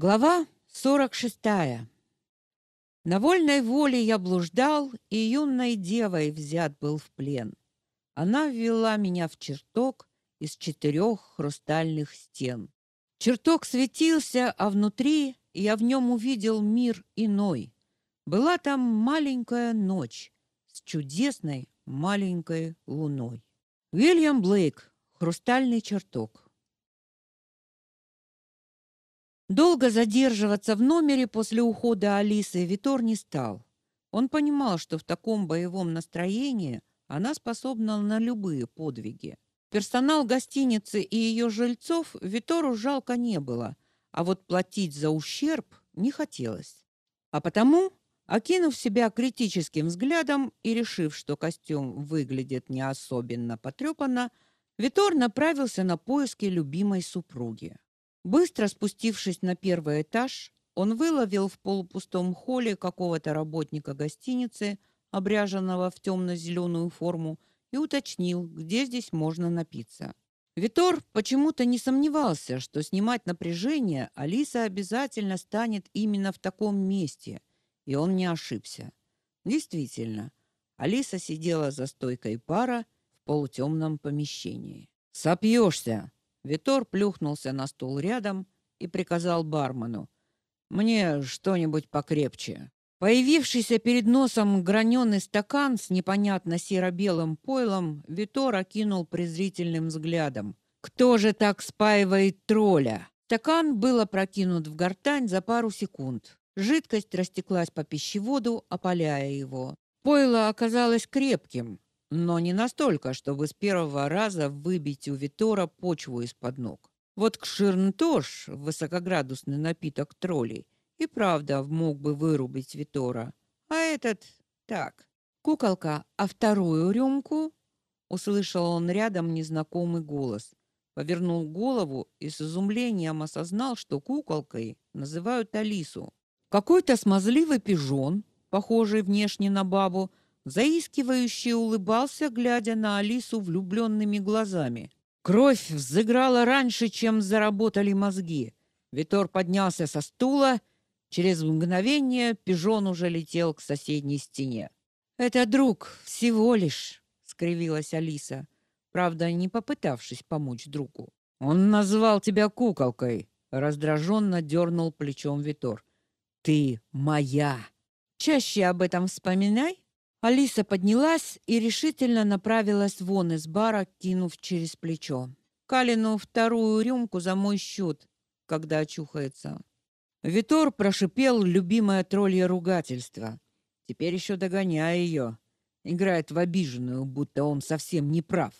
Глава 46. На вольной воле я блуждал, и юной девой взят был в плен. Она ввела меня в чертог из четырех хрустальных стен. Чертог светился, а внутри я в нем увидел мир иной. Была там маленькая ночь с чудесной маленькой луной. Уильям Блейк. Хрустальный чертог. Долго задерживаться в номере после ухода Алисы Витор не стал. Он понимал, что в таком боевом настроении она способна на любые подвиги. Персонал гостиницы и ее жильцов Витору жалко не было, а вот платить за ущерб не хотелось. А потому, окинув себя критическим взглядом и решив, что костюм выглядит не особенно потрепанно, Витор направился на поиски любимой супруги. Быстро спустившись на первый этаж, он выловил в полупустом холле какого-то работника гостиницы, обряженного в темно зеленую форму, и уточнил, где здесь можно напиться. Витор почему-то не сомневался, что снимать напряжение Алиса обязательно станет именно в таком месте, и он не ошибся. Действительно, Алиса сидела за стойкой пара в полутемном помещении. «Сопьешься!» Витор плюхнулся на стул рядом и приказал бармену: "Мне что-нибудь покрепче". Появившийся перед носом граненый стакан с непонятно серо-белым пойлом Витор окинул презрительным взглядом. Кто же так спаивает тролля? Стакан был опрокинут в гортань за пару секунд. Жидкость растеклась по пищеводу, опаляя его. Пойло оказалось крепким, но не настолько, чтобы с первого раза выбить у Витора почву из-под ног. Вот кширнтош, высокоградусный напиток троллей, и правда мог бы вырубить Витора. А этот так. Куколка, а вторую рюмку? Услышал он рядом незнакомый голос. Повернул голову и с изумлением осознал, что куколкой называют Алису. Какой-то смазливый пижон, похожий внешне на бабу, заискивающе улыбался, глядя на Алису влюбленными глазами. Кровь взыграла раньше, чем заработали мозги. Витор поднялся со стула. Через мгновение пижон уже летел к соседней стене. «Это друг, всего лишь», — скривилась Алиса, правда, не попытавшись помочь другу. «Он назвал тебя куколкой», — раздраженно дернул плечом Витор. «Ты моя!» «Чаще об этом вспоминай», Алиса поднялась и решительно направилась вон из бара, кинув через плечо. Калину вторую рюмку за мой счет, когда очухается. Витор прошипел любимое троллье ругательство. Теперь еще догоняя ее. Играет в обиженную, будто он совсем не прав.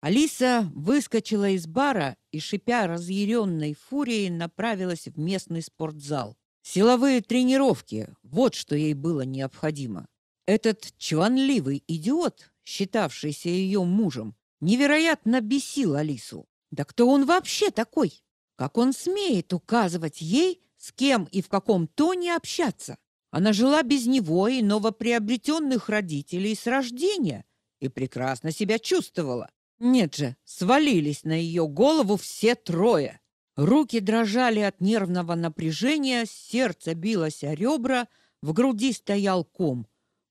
Алиса выскочила из бара и, шипя разъяренной фурией, направилась в местный спортзал. Силовые тренировки вот что ей было необходимо. Этот чванливый идиот, считавшийся ее мужем, невероятно бесил Алису. Да кто он вообще такой? Как он смеет указывать ей, с кем и в каком тоне общаться? Она жила без него и новоприобретенных родителей с рождения и прекрасно себя чувствовала. Нет же, свалились на ее голову все трое. Руки дрожали от нервного напряжения, сердце билось о ребра, в груди стоял ком.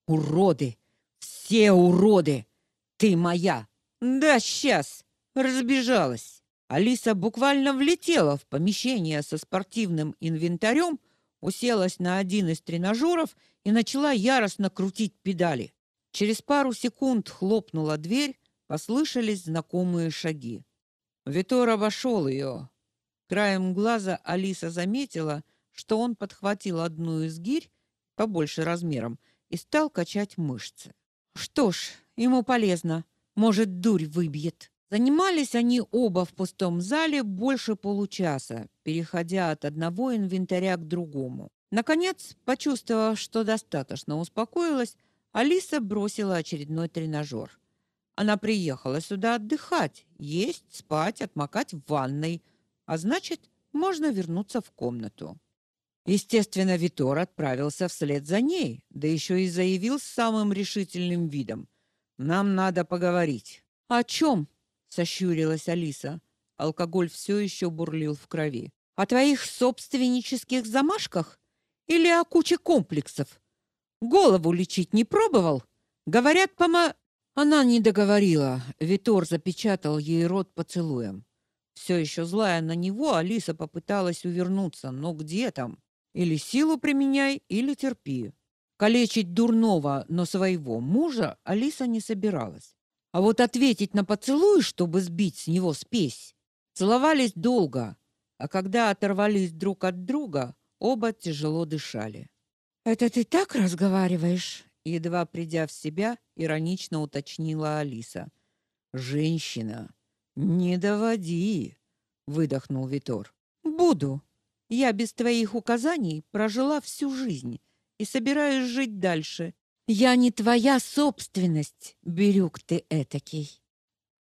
Уроды! Все уроды! Ты моя! Да сейчас! Разбежалась. Алиса буквально влетела в помещение со спортивным инвентарем, уселась на один из тренажеров и начала яростно крутить педали. Через пару секунд хлопнула дверь, послышались знакомые шаги. Витор обошел ее, Краем глаза Алиса заметила, что он подхватил одну из гирь, побольше размером, и стал качать мышцы. Что ж, ему полезно. Может, дурь выбьет. Занимались они оба в пустом зале больше получаса, переходя от одного инвентаря к другому. Наконец, почувствовав, что достаточно успокоилась, Алиса бросила очередной тренажер. Она приехала сюда отдыхать, есть, спать, отмокать в ванной – а значит, можно вернуться в комнату. Естественно, Витор отправился вслед за ней, да еще и заявил с самым решительным видом: "Нам надо поговорить". "О чем?» — сощурилась Алиса. Алкоголь все еще бурлил в крови. О твоих собственнических замашках или о куче комплексов? Голову лечить не пробовал? Говорят, пома...» Она не договорила. Витор запечатал ей рот поцелуем. Все еще злая на него, Алиса попыталась увернуться, но где там? Или силу применяй, или терпи. Калечить дурного, но своего мужа Алиса не собиралась. А вот ответить на поцелуй, чтобы сбить с него спесь. Целовались долго, а когда оторвались друг от друга, оба тяжело дышали. «Это ты так разговариваешь?» Едва придя в себя, иронично уточнила Алиса. «Женщина, не доводи!» — выдохнул Витор. «Буду. Я без твоих указаний прожила всю жизнь и собираюсь жить дальше. Я не твоя собственность, Бирюк ты этакий».